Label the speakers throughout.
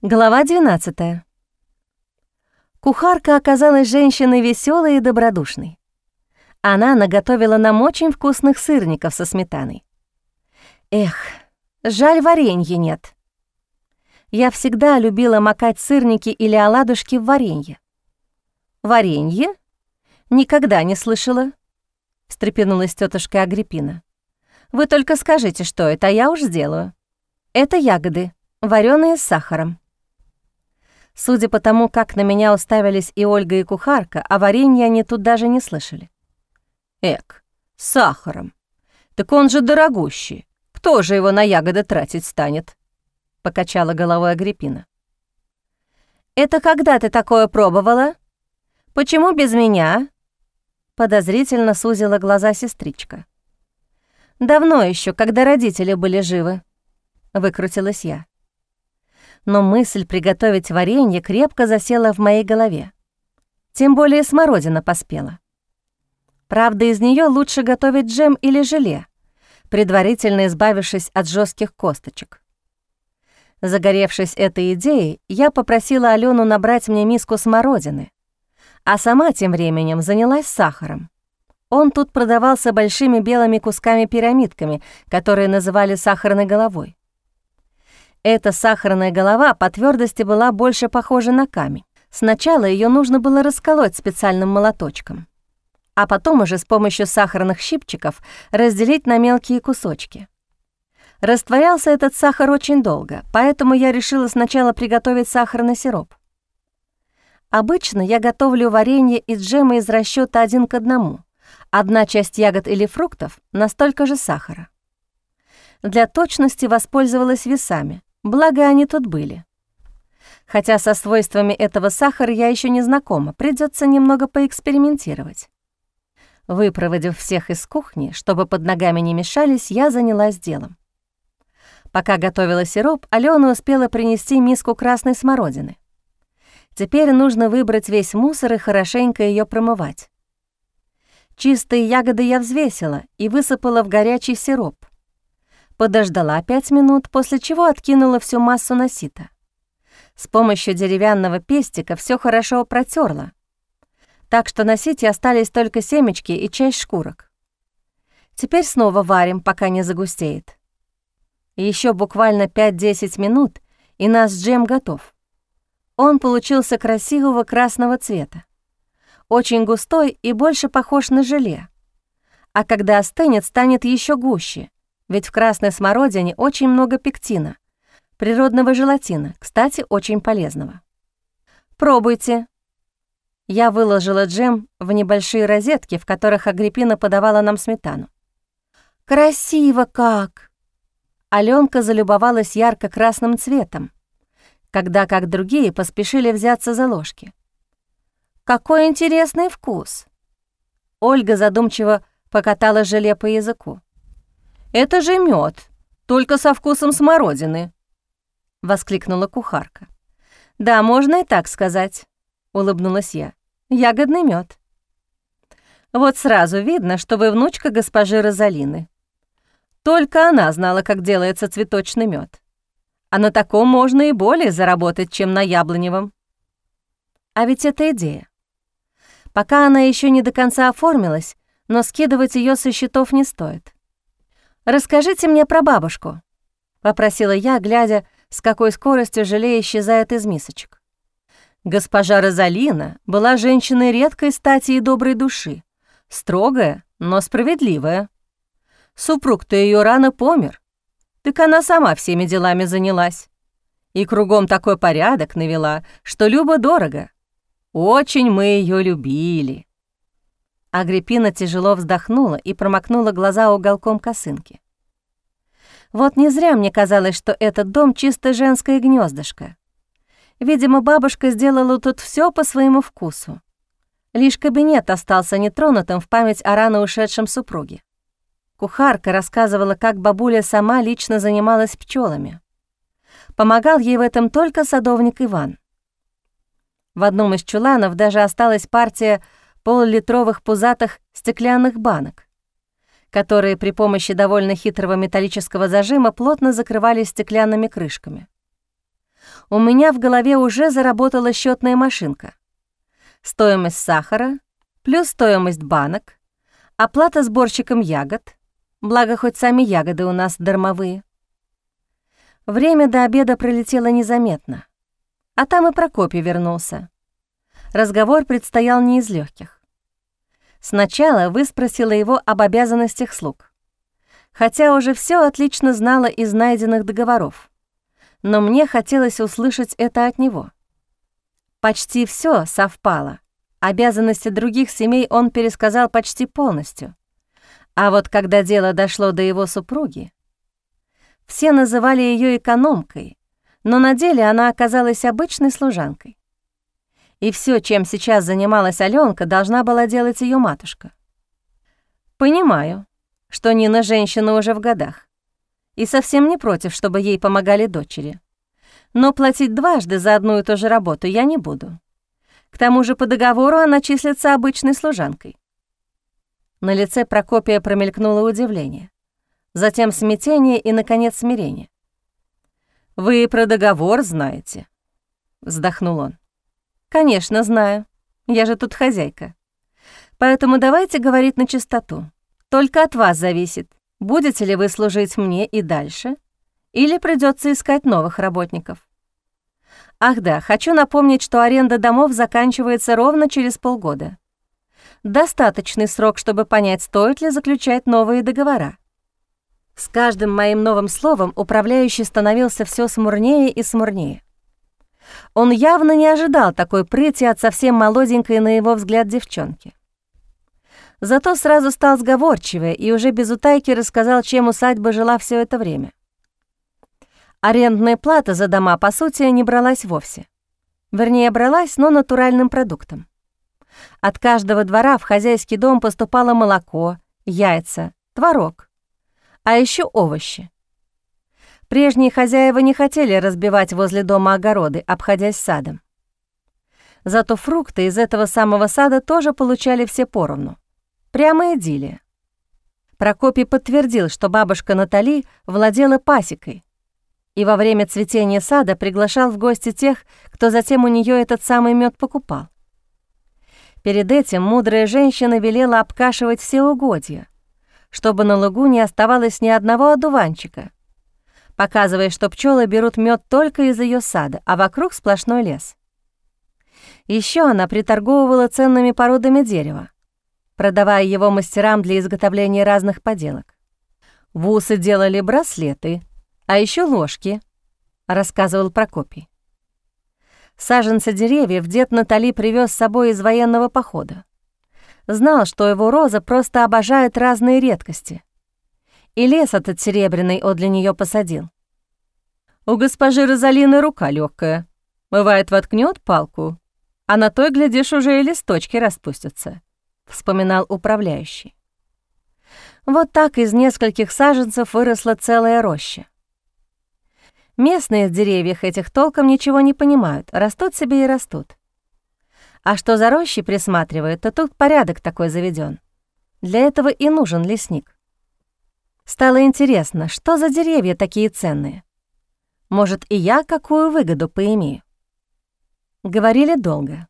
Speaker 1: Глава 12. Кухарка оказалась женщиной веселой и добродушной. Она наготовила нам очень вкусных сырников со сметаной. Эх, жаль, варенья нет. Я всегда любила макать сырники или оладушки в варенье. Варенье? Никогда не слышала, встрепенулась тетушка Агриппина. Вы только скажите, что это, а я уж сделаю. Это ягоды, вареные с сахаром. Судя по тому, как на меня уставились и Ольга, и кухарка, о варенье они тут даже не слышали. Эк, с сахаром. Так он же дорогущий. Кто же его на ягоды тратить станет? Покачала головой Агриппина. Это когда ты такое пробовала? Почему без меня? Подозрительно сузила глаза сестричка. Давно еще, когда родители были живы. Выкрутилась я. Но мысль приготовить варенье крепко засела в моей голове. Тем более смородина поспела. Правда, из нее лучше готовить джем или желе, предварительно избавившись от жестких косточек. Загоревшись этой идеей, я попросила Алену набрать мне миску смородины, а сама тем временем занялась сахаром. Он тут продавался большими белыми кусками-пирамидками, которые называли сахарной головой. Эта сахарная голова по твердости была больше похожа на камень. Сначала ее нужно было расколоть специальным молоточком а потом уже с помощью сахарных щипчиков разделить на мелкие кусочки. Растворялся этот сахар очень долго, поэтому я решила сначала приготовить сахарный сироп. Обычно я готовлю варенье из джема из расчета один к одному. Одна часть ягод или фруктов на столько же сахара. Для точности воспользовалась весами, благо они тут были. Хотя со свойствами этого сахара я еще не знакома, придется немного поэкспериментировать. Выпроводив всех из кухни, чтобы под ногами не мешались, я занялась делом. Пока готовила сироп, Алена успела принести миску красной смородины. Теперь нужно выбрать весь мусор и хорошенько ее промывать. Чистые ягоды я взвесила и высыпала в горячий сироп. Подождала пять минут, после чего откинула всю массу на сито. С помощью деревянного пестика все хорошо протерла, так что на сите остались только семечки и часть шкурок. Теперь снова варим, пока не загустеет. Еще буквально 5-10 минут, и наш джем готов. Он получился красивого красного цвета. Очень густой и больше похож на желе. А когда остынет, станет еще гуще, ведь в красной смородине очень много пектина, природного желатина, кстати, очень полезного. Пробуйте, я выложила джем в небольшие розетки, в которых Агриппина подавала нам сметану. «Красиво как!» Алёнка залюбовалась ярко-красным цветом, когда, как другие, поспешили взяться за ложки. «Какой интересный вкус!» Ольга задумчиво покатала желе по языку. «Это же мед, только со вкусом смородины!» — воскликнула кухарка. «Да, можно и так сказать», — улыбнулась я ягодный мед. Вот сразу видно, что вы внучка госпожи Розалины. Только она знала, как делается цветочный мед. А на таком можно и более заработать, чем на яблоневом. А ведь это идея. Пока она еще не до конца оформилась, но скидывать ее со счетов не стоит. «Расскажите мне про бабушку», — попросила я, глядя, с какой скоростью желе исчезает из мисочек. Госпожа Розалина была женщиной редкой стати и доброй души, строгая, но справедливая. Супруг-то ее рано помер, так она сама всеми делами занялась. И кругом такой порядок навела, что любо-дорого. Очень мы ее любили. Агриппина тяжело вздохнула и промокнула глаза уголком косынки. Вот не зря мне казалось, что этот дом чисто женское гнездышко. Видимо, бабушка сделала тут все по своему вкусу. Лишь кабинет остался нетронутым в память о рано ушедшем супруге. Кухарка рассказывала, как бабуля сама лично занималась пчелами. Помогал ей в этом только садовник Иван. В одном из чуланов даже осталась партия полулитровых пузатых стеклянных банок, которые при помощи довольно хитрого металлического зажима плотно закрывались стеклянными крышками. у меня в голове уже заработала счетная машинка. Стоимость сахара плюс стоимость банок, оплата сборщиком ягод, благо хоть сами ягоды у нас дармовые. Время до обеда пролетело незаметно, а там и Прокопий вернулся. Разговор предстоял не из легких. Сначала выспросила его об обязанностях слуг, хотя уже все отлично знала из найденных договоров, но мне хотелось услышать это от него. Почти все совпало. Обязанности других семей он пересказал почти полностью. А вот когда дело дошло до его супруги, все называли ее экономкой, но на деле она оказалась обычной служанкой. И все, чем сейчас занималась Аленка, должна была делать ее матушка. Понимаю, что Нина женщина уже в годах и совсем не против, чтобы ей помогали дочери. Но платить дважды за одну и ту же работу я не буду. К тому же по договору она числится обычной служанкой. На лице Прокопия промелькнуло удивление, затем смятение и, наконец, смирение. «Вы про договор знаете?» — вздохнул он. «Конечно, знаю. Я же тут хозяйка. Поэтому давайте говорить на чистоту. Только от вас зависит, будете ли вы служить мне и дальше, или придется искать новых работников. Ах да, хочу напомнить, что аренда домов заканчивается ровно через полгода. Достаточный срок, чтобы понять, стоит ли заключать новые договора. С каждым моим новым словом управляющий становился все смурнее и смурнее. Он явно не ожидал такой прыти от совсем молоденькой, на его взгляд, девчонки. Зато сразу стал сговорчивее и уже без утайки рассказал, чем усадьба жила все это время. Арендная плата за дома, по сути, не бралась вовсе. Вернее, бралась, но натуральным продуктом. От каждого двора в хозяйский дом поступало молоко, яйца, творог, а еще овощи. Прежние хозяева не хотели разбивать возле дома огороды, обходясь садом. Зато фрукты из этого самого сада тоже получали все поровну. Прямо идиллия. Прокопий подтвердил, что бабушка Натали владела пасекой, и во время цветения сада приглашал в гости тех, кто затем у нее этот самый мед покупал. Перед этим мудрая женщина велела обкашивать все угодья, чтобы на лугу не оставалось ни одного одуванчика, показывая, что пчелы берут мед только из ее сада, а вокруг сплошной лес. Еще она приторговывала ценными породами дерева, продавая его мастерам для изготовления разных поделок. В усы делали браслеты, а еще ложки», — рассказывал Прокопий. Саженцы деревьев дед Натали привез с собой из военного похода. Знал, что его роза просто обожает разные редкости. И лес этот серебряный он для нее посадил. У госпожи Розалины рука легкая. Бывает, воткнет палку, а на той, глядишь, уже и листочки распустятся, — вспоминал управляющий. Вот так из нескольких саженцев выросла целая роща. Местные в деревьях этих толком ничего не понимают, растут себе и растут. А что за рощи присматривают, то тут порядок такой заведен. Для этого и нужен лесник. Стало интересно, что за деревья такие ценные? Может, и я какую выгоду поимею? Говорили долго.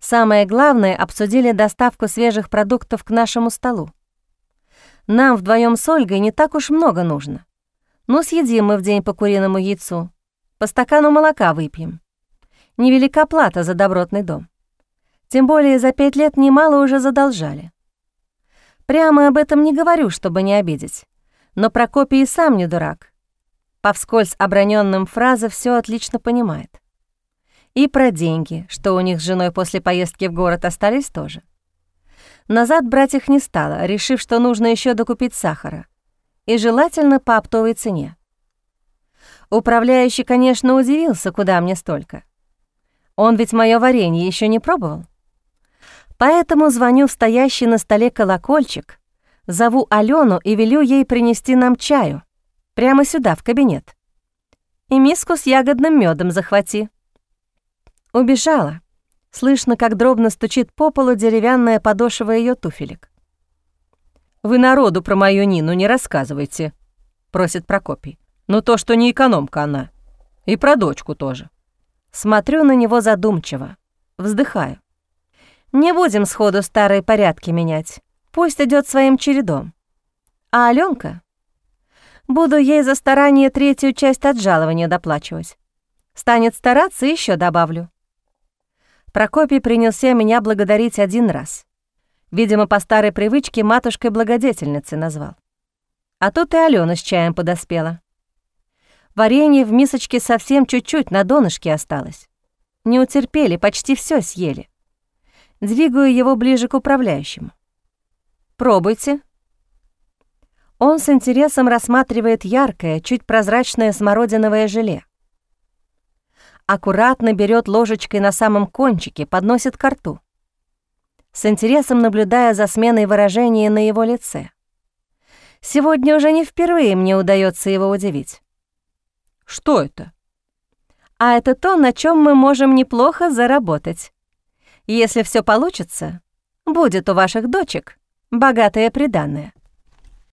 Speaker 1: Самое главное, обсудили доставку свежих продуктов к нашему столу. Нам вдвоем с Ольгой не так уж много нужно. Ну, съедим мы в день по куриному яйцу. По стакану молока выпьем. Невелика плата за добротный дом. Тем более за пять лет немало уже задолжали. Прямо об этом не говорю, чтобы не обидеть. Но Прокопий и сам не дурак. По вскользь оброненным фразам все отлично понимает. И про деньги, что у них с женой после поездки в город остались тоже. Назад брать их не стало, решив, что нужно еще докупить сахара и желательно по оптовой цене. Управляющий, конечно, удивился, куда мне столько. Он ведь мое варенье еще не пробовал. Поэтому звоню в стоящий на столе колокольчик, зову Алену и велю ей принести нам чаю. Прямо сюда, в кабинет. И миску с ягодным медом захвати. Убежала. Слышно, как дробно стучит по полу деревянная подошва ее туфелек. «Вы народу про мою Нину не рассказывайте», — просит Прокопий. «Но то, что не экономка она.
Speaker 2: И про дочку тоже.
Speaker 1: Смотрю на него задумчиво, вздыхаю. Не будем сходу старые порядки менять. Пусть идет своим чередом. А Аленка? Буду ей за старание третью часть от жалования доплачивать. Станет стараться, еще добавлю. Прокопий принялся меня благодарить один раз. Видимо, по старой привычке матушкой-благодетельницей назвал. А тут и Алена с чаем подоспела. Варенье в мисочке совсем чуть-чуть на донышке осталось. Не утерпели, почти все съели. Двигаю его ближе к управляющему. «Пробуйте». Он с интересом рассматривает яркое, чуть прозрачное смородиновое желе. Аккуратно берет ложечкой на самом кончике, подносит к рту. С интересом наблюдая за сменой выражения на его лице. Сегодня уже не впервые мне удается его удивить.
Speaker 2: Что это?
Speaker 1: А это то, на чем мы можем неплохо заработать. Если все получится, будет у ваших дочек богатое приданное.